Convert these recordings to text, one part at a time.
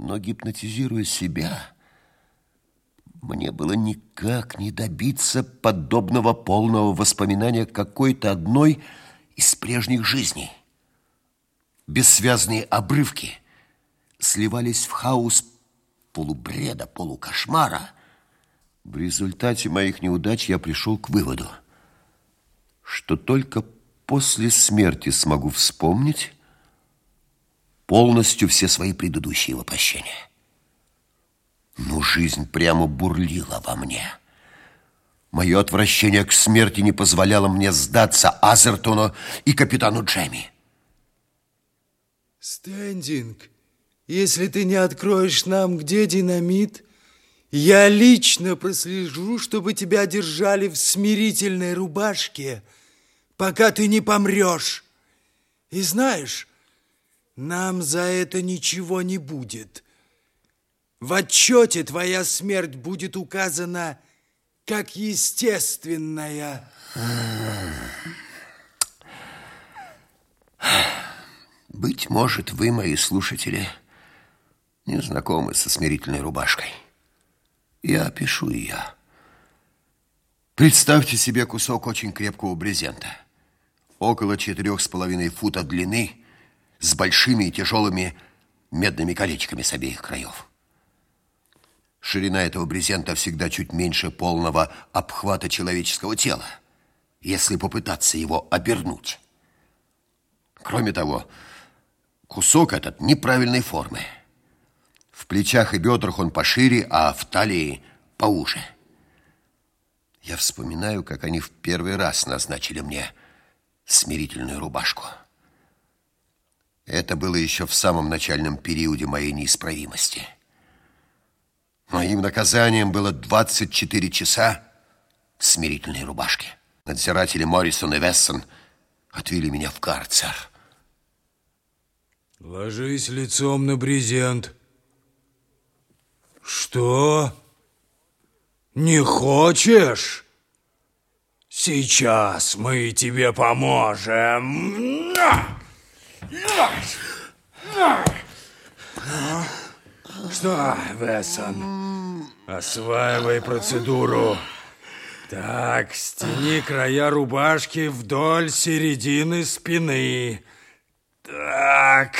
Но гипнотизируя себя, мне было никак не добиться подобного полного воспоминания какой-то одной из прежних жизней. Бессвязные обрывки сливались в хаос полубреда, полукошмара. В результате моих неудач я пришел к выводу, что только после смерти смогу вспомнить полностью все свои предыдущие воплощения. Но жизнь прямо бурлила во мне. Мое отвращение к смерти не позволяло мне сдаться Азертону и капитану Джемми. Стендинг, если ты не откроешь нам, где динамит, я лично прослежу, чтобы тебя держали в смирительной рубашке, пока ты не помрешь. И знаешь, нам за это ничего не будет. В отчете твоя смерть будет указана как естественная. Быть может, вы, мои слушатели, не знакомы со смирительной рубашкой. Я опишу ее. Представьте себе кусок очень крепкого брезента. Около четырех с половиной футов длины с большими и тяжелыми медными колечками с обеих краев. Ширина этого брезента всегда чуть меньше полного обхвата человеческого тела, если попытаться его обернуть. Кроме того, кусок этот неправильной формы. В плечах и бедрах он пошире, а в талии поуже. Я вспоминаю, как они в первый раз назначили мне смирительную рубашку. Это было еще в самом начальном периоде моей неисправимости. Моим наказанием было 24 часа смирительной рубашке. Надзиратели Моррисон и Вессон отвели меня в карцер. Ложись лицом на брезент. Что? Не хочешь? Сейчас мы тебе поможем. Что, Вессон, осваивай процедуру. Так, стяни края рубашки вдоль середины спины. Так,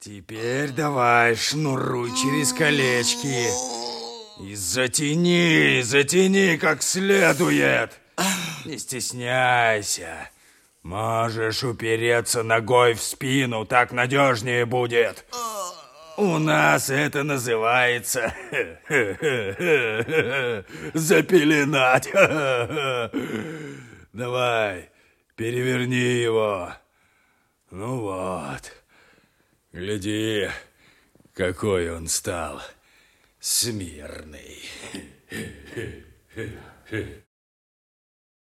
теперь давай шнуруй через колечки. И затяни, затяни как следует. Не стесняйся. Можешь упереться ногой в спину, так надежнее будет. У нас это называется запеленать. Давай, переверни его. Ну вот, гляди, какой он стал смирный.